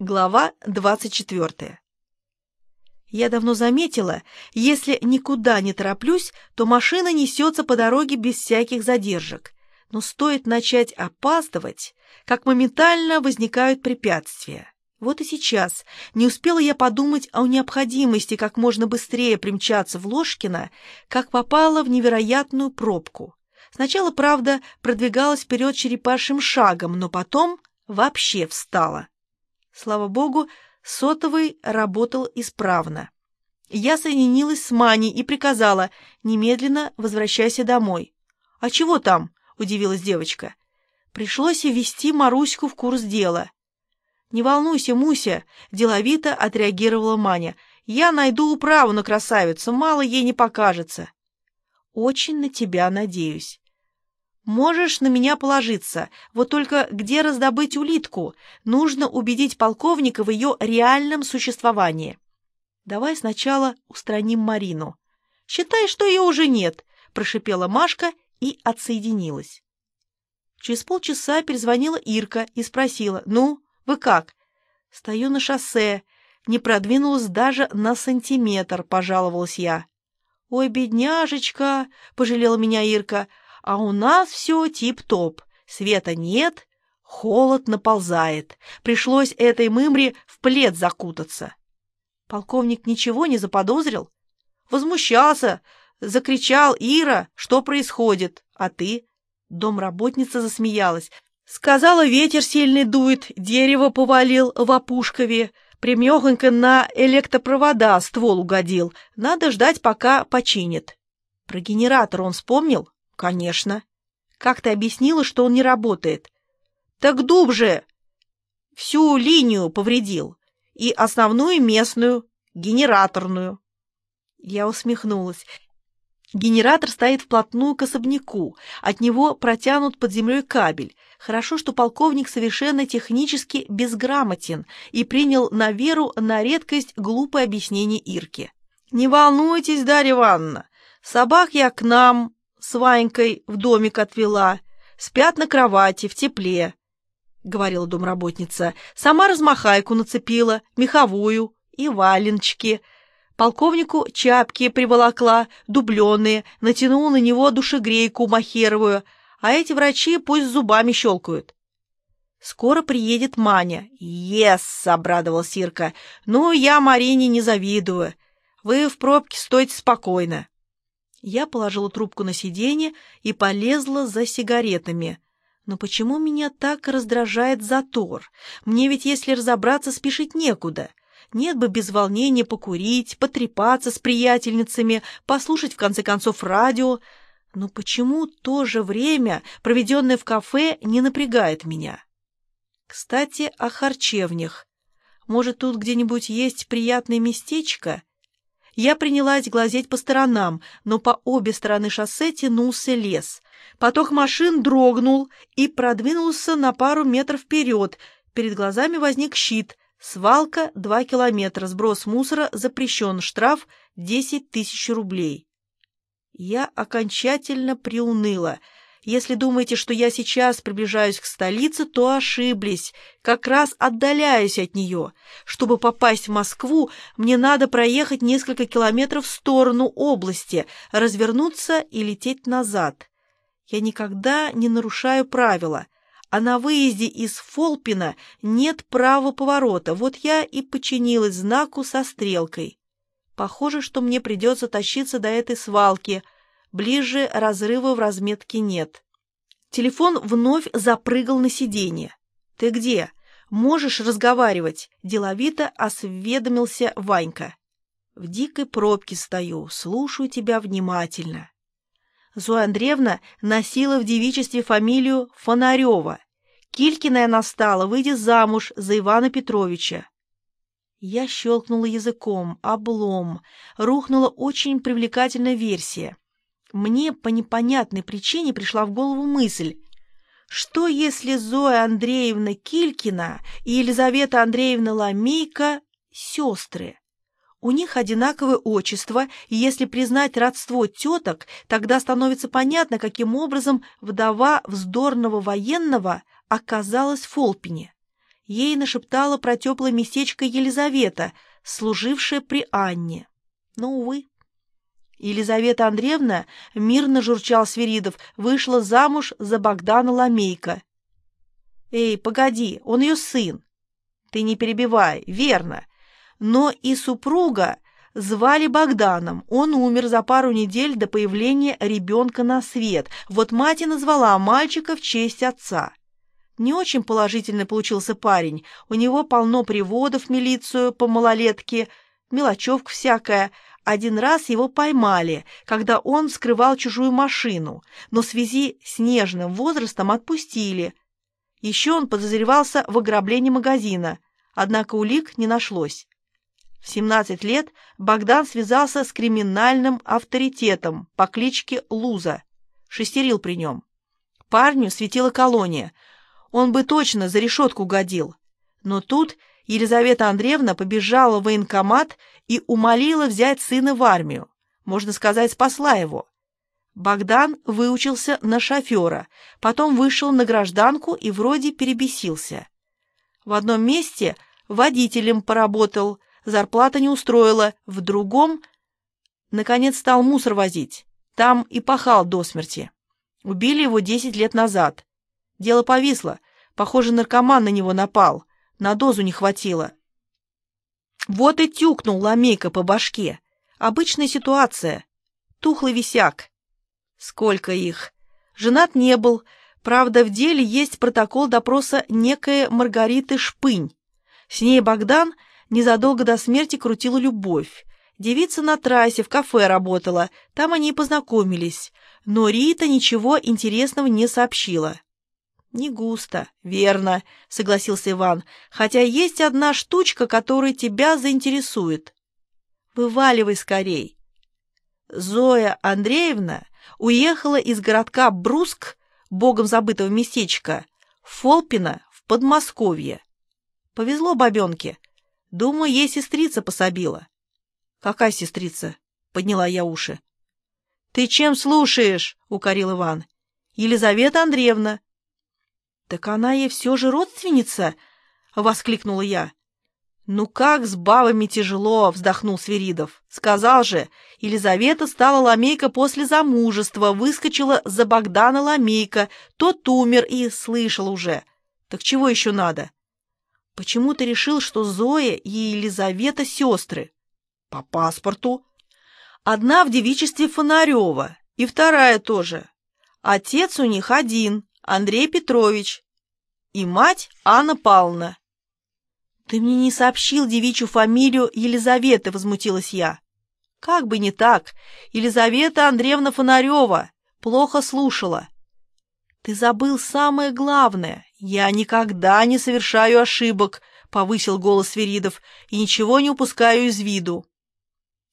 Глава 24. Я давно заметила, если никуда не тороплюсь, то машина несется по дороге без всяких задержек. Но стоит начать опаздывать, как моментально возникают препятствия. Вот и сейчас не успела я подумать о необходимости как можно быстрее примчаться в Ложкино, как попала в невероятную пробку. Сначала, правда, продвигалась вперед черепашьим шагом, но потом вообще встала. Слава богу, сотовый работал исправно. Я соединилась с Маней и приказала «немедленно возвращайся домой». «А чего там?» — удивилась девочка. Пришлось ввести Маруську в курс дела. «Не волнуйся, Муся», — деловито отреагировала Маня. «Я найду управу на красавицу, мало ей не покажется». «Очень на тебя надеюсь». Можешь на меня положиться. Вот только где раздобыть улитку? Нужно убедить полковника в ее реальном существовании. Давай сначала устраним Марину. Считай, что ее уже нет, прошипела Машка и отсоединилась. Через полчаса перезвонила Ирка и спросила, «Ну, вы как?» «Стою на шоссе. Не продвинулась даже на сантиметр», — пожаловалась я. «Ой, бедняжечка!» — пожалела меня Ирка а у нас все тип-топ. Света нет, холод наползает. Пришлось этой мымре в плед закутаться. Полковник ничего не заподозрил? Возмущался, закричал Ира, что происходит, а ты? Домработница засмеялась. Сказала, ветер сильный дует, дерево повалил в опушкове, примехонько на электропровода ствол угодил. Надо ждать, пока починит. Про генератор он вспомнил? «Конечно. Как ты объяснила, что он не работает?» «Так дуб же всю линию повредил. И основную местную, генераторную». Я усмехнулась. Генератор стоит вплотную к особняку. От него протянут под землей кабель. Хорошо, что полковник совершенно технически безграмотен и принял на веру на редкость глупое объяснение Ирки. «Не волнуйтесь, Дарья Ивановна, собак я к нам с Ванькой в домик отвела. Спят на кровати, в тепле, — говорила домработница. Сама размахайку нацепила, меховую и валенчики. Полковнику чапки приволокла, дубленые, натянула на него душегрейку махеровую, а эти врачи пусть зубами щелкают. «Скоро приедет Маня». «Ес!» — обрадовал Сирка. «Ну, я Марине не завидую. Вы в пробке стойте спокойно». Я положила трубку на сиденье и полезла за сигаретами. Но почему меня так раздражает затор? Мне ведь, если разобраться, спешить некуда. Нет бы без волнения покурить, потрепаться с приятельницами, послушать, в конце концов, радио. Но почему то же время, проведенное в кафе, не напрягает меня? Кстати, о харчевнях. Может, тут где-нибудь есть приятное местечко? Я принялась глазеть по сторонам, но по обе стороны шоссе тянулся лес. Поток машин дрогнул и продвинулся на пару метров вперед. Перед глазами возник щит. Свалка — два километра, сброс мусора запрещен, штраф — десять тысяч рублей. Я окончательно приуныла — если думаете, что я сейчас приближаюсь к столице, то ошиблись. Как раз отдаляюсь от нее. Чтобы попасть в Москву, мне надо проехать несколько километров в сторону области, развернуться и лететь назад. Я никогда не нарушаю правила. А на выезде из Фолпина нет права поворота. Вот я и починилась знаку со стрелкой. Похоже, что мне придется тащиться до этой свалки — Ближе разрыва в разметке нет. Телефон вновь запрыгал на сиденье. «Ты где? Можешь разговаривать?» – деловито осведомился Ванька. «В дикой пробке стою, слушаю тебя внимательно». Зоя Андреевна носила в девичестве фамилию Фонарева. Килькиная настала, выйдя замуж за Ивана Петровича. Я щелкнула языком, облом. Рухнула очень привлекательная версия. Мне по непонятной причине пришла в голову мысль, что если Зоя Андреевна Килькина и Елизавета Андреевна Ламейка – сестры? У них одинаковое отчество, и если признать родство теток, тогда становится понятно, каким образом вдова вздорного военного оказалась в Фолпине. ей нашептала про теплое местечко Елизавета, служившая при Анне. Но, увы. Елизавета Андреевна, мирно журчал Свиридов, вышла замуж за Богдана Ламейка. «Эй, погоди, он ее сын!» «Ты не перебивай, верно. Но и супруга звали Богданом. Он умер за пару недель до появления ребенка на свет. Вот мать и назвала мальчика в честь отца. Не очень положительно получился парень. У него полно приводов в милицию по малолетке, мелочевка всякая. Один раз его поймали, когда он вскрывал чужую машину, но в связи с нежным возрастом отпустили. Еще он подозревался в ограблении магазина, однако улик не нашлось. В 17 лет Богдан связался с криминальным авторитетом по кличке Луза, шестерил при нем. Парню светила колония, он бы точно за решетку годил. Но тут Елизавета Андреевна побежала в военкомат и умолила взять сына в армию. Можно сказать, спасла его. Богдан выучился на шофера, потом вышел на гражданку и вроде перебесился. В одном месте водителем поработал, зарплата не устроила, в другом, наконец, стал мусор возить. Там и пахал до смерти. Убили его десять лет назад. Дело повисло. Похоже, наркоман на него напал. На дозу не хватило. Вот и тюкнул ламейка по башке. Обычная ситуация. Тухлый висяк. Сколько их? Женат не был. Правда, в деле есть протокол допроса некой Маргариты Шпынь. С ней Богдан незадолго до смерти крутила любовь. Девица на трассе в кафе работала, там они и познакомились. Но Рита ничего интересного не сообщила. «Не густо, верно», — согласился Иван, «хотя есть одна штучка, которая тебя заинтересует. Вываливай скорей». Зоя Андреевна уехала из городка Бруск, богом забытого местечка, Фолпина в Подмосковье. Повезло бабенке. Думаю, ей сестрица пособила. «Какая сестрица?» — подняла я уши. «Ты чем слушаешь?» — укорил Иван. «Елизавета Андреевна». «Так она ей все же родственница?» — воскликнула я. «Ну как с бабами тяжело!» — вздохнул Свиридов. «Сказал же, Елизавета стала ламейка после замужества, выскочила за Богдана ламейка, тот умер и слышал уже. Так чего еще надо?» «Почему ты решил, что Зоя и Елизавета сестры?» «По паспорту. Одна в девичестве Фонарева, и вторая тоже. Отец у них один, Андрей Петрович, и мать Анна Павловна. «Ты мне не сообщил девичью фамилию Елизаветы», — возмутилась я. «Как бы не так. Елизавета Андреевна Фонарева. Плохо слушала». «Ты забыл самое главное. Я никогда не совершаю ошибок», — повысил голос Сверидов, «и ничего не упускаю из виду».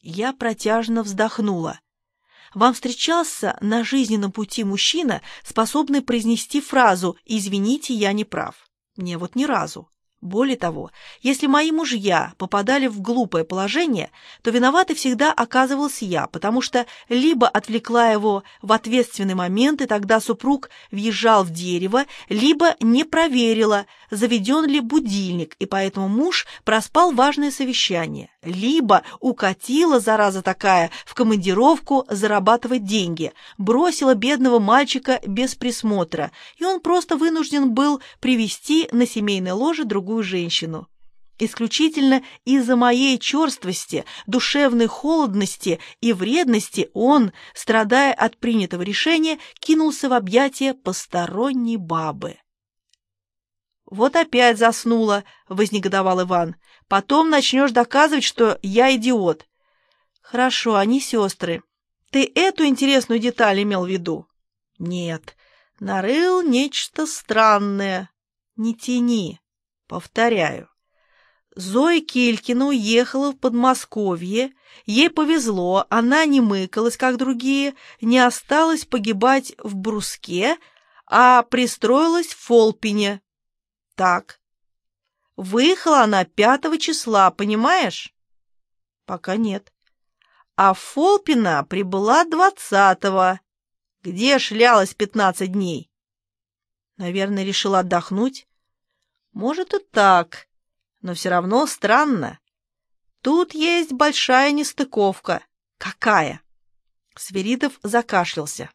Я протяжно вздохнула. Вам встречался на жизненном пути мужчина, способный произнести фразу «Извините, я не прав»? Мне вот ни разу. Более того, если мои мужья попадали в глупое положение, то виноватой всегда оказывался я, потому что либо отвлекла его в ответственный момент, и тогда супруг въезжал в дерево, либо не проверила, заведен ли будильник, и поэтому муж проспал важное совещание, либо укатила, зараза такая, в командировку зарабатывать деньги, бросила бедного мальчика без присмотра, и он просто вынужден был привести на семейное ложе другую женщину. Исключительно из-за моей черствости, душевной холодности и вредности он, страдая от принятого решения, кинулся в объятия посторонней бабы. «Вот опять заснула», — вознегодовал Иван. «Потом начнешь доказывать, что я идиот». «Хорошо, они сестры. Ты эту интересную деталь имел в виду?» «Нет, нарыл нечто странное. Не тяни». Повторяю. Зоя Келькина уехала в Подмосковье, ей повезло, она не мыкалась, как другие, не осталась погибать в Бруске, а пристроилась в Фолпине. Так. Выехала она пятого числа, понимаешь? Пока нет. А Фолпина прибыла двадцатого. Где шлялась пятнадцать дней? Наверное, решила отдохнуть. Может и так, но все равно странно. Тут есть большая нестыковка. Какая? Сверидов закашлялся.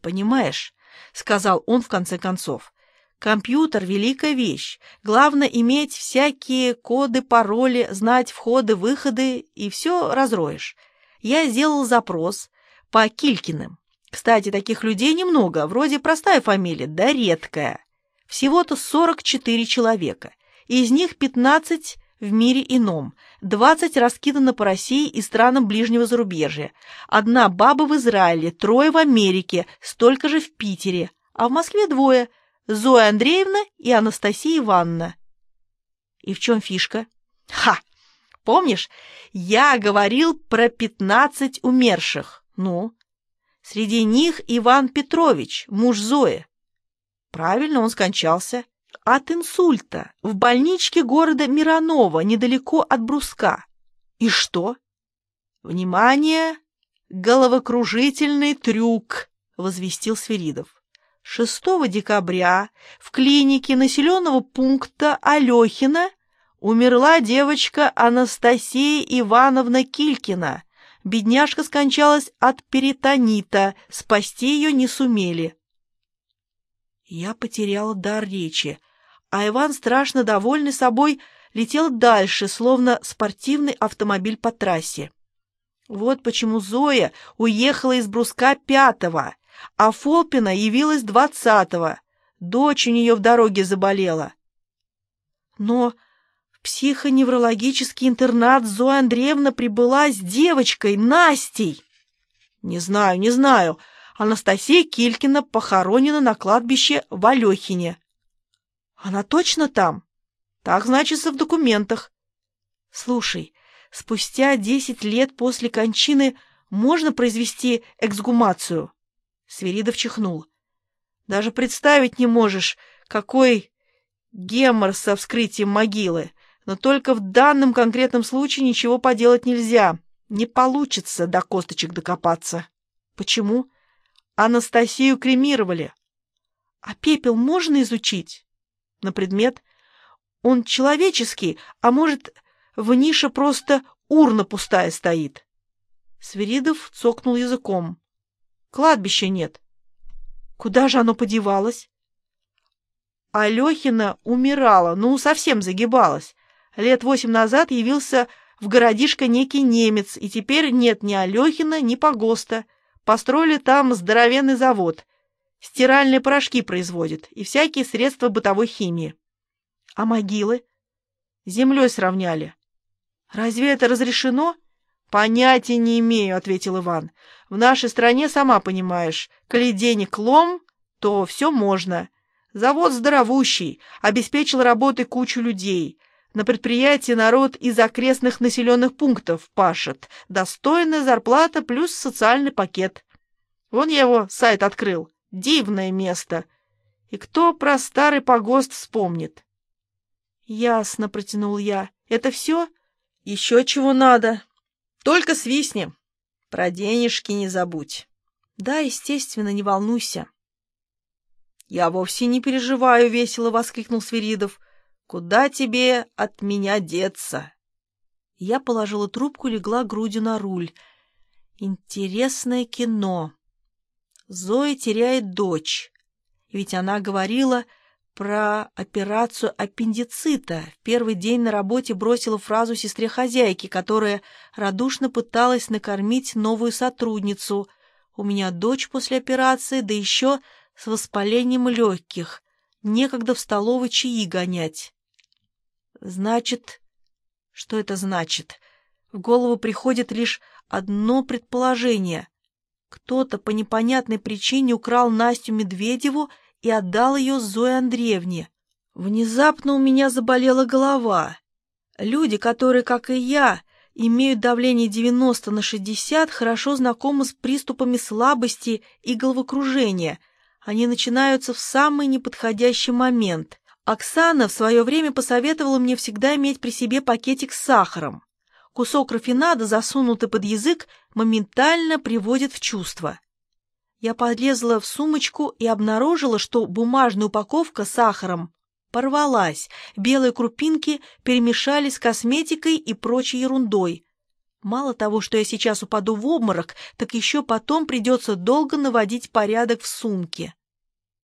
Понимаешь, сказал он в конце концов, компьютер — великая вещь. Главное иметь всякие коды, пароли, знать входы, выходы, и все разроешь. Я сделал запрос по Килькиным. Кстати, таких людей немного, вроде простая фамилия, да редкая. Всего-то 44 человека. Из них 15 в мире ином, 20 раскидано по России и странам ближнего зарубежья. Одна баба в Израиле, трое в Америке, столько же в Питере, а в Москве двое – Зоя Андреевна и Анастасия Ивановна. И в чем фишка? Ха! Помнишь, я говорил про 15 умерших. Ну, Среди них Иван Петрович, муж Зои. Правильно, он скончался. От инсульта в больничке города Миронова, недалеко от Бруска. И что? Внимание! Головокружительный трюк, возвестил Сверидов. 6 декабря в клинике населенного пункта Алехина умерла девочка Анастасия Ивановна Килькина, Бедняжка скончалась от перитонита, спасти ее не сумели. Я потеряла дар речи, а Иван, страшно довольный собой, летел дальше, словно спортивный автомобиль по трассе. Вот почему Зоя уехала из Бруска пятого, а Фолпина явилась двадцатого. Дочь у нее в дороге заболела. Но психоневрологический интернат Зоя Андреевна прибыла с девочкой Настей. Не знаю, не знаю. Анастасия Килькина похоронена на кладбище в Алехине. Она точно там? Так значится в документах. Слушай, спустя десять лет после кончины можно произвести эксгумацию? Свиридов чихнул. Даже представить не можешь, какой гемор со вскрытием могилы. Но только в данном конкретном случае ничего поделать нельзя. Не получится до косточек докопаться. Почему? Анастасию кремировали. А пепел можно изучить? На предмет? Он человеческий, а может, в нише просто урна пустая стоит? Свиридов цокнул языком. Кладбища нет. Куда же оно подевалось? Алехина умирала, ну, совсем загибалась. Лет восемь назад явился в городишко некий немец, и теперь нет ни Алехина, ни Погоста. Построили там здоровенный завод. Стиральные порошки производит и всякие средства бытовой химии. А могилы? Землей сравняли. Разве это разрешено? Понятия не имею, ответил Иван. В нашей стране, сама понимаешь, коли денег лом, то все можно. Завод здоровущий, обеспечил работой кучу людей. На предприятии народ из окрестных населенных пунктов пашет. Достойная зарплата плюс социальный пакет. Вон я его сайт открыл. Дивное место. И кто про старый погост вспомнит? Ясно, протянул я. Это все? Еще чего надо. Только свистни. Про денежки не забудь. Да, естественно, не волнуйся. Я вовсе не переживаю, весело воскликнул Свиридов. Куда тебе от меня деться? Я положила трубку, легла грудью на руль. Интересное кино. Зоя теряет дочь. Ведь она говорила про операцию аппендицита. В первый день на работе бросила фразу сестре хозяйки, которая радушно пыталась накормить новую сотрудницу. У меня дочь после операции, да еще с воспалением легких. Некогда в столовой чаи гонять. Значит... Что это значит? В голову приходит лишь одно предположение. Кто-то по непонятной причине украл Настю Медведеву и отдал ее Зое Андреевне. Внезапно у меня заболела голова. Люди, которые, как и я, имеют давление 90 на 60, хорошо знакомы с приступами слабости и головокружения. Они начинаются в самый неподходящий момент. Оксана в свое время посоветовала мне всегда иметь при себе пакетик с сахаром. Кусок рафинада, засунутый под язык, моментально приводит в чувство. Я подлезла в сумочку и обнаружила, что бумажная упаковка с сахаром Порвалась, белые крупинки перемешались с косметикой и прочей ерундой. Мало того, что я сейчас упаду в обморок, так еще потом придется долго наводить порядок в сумке.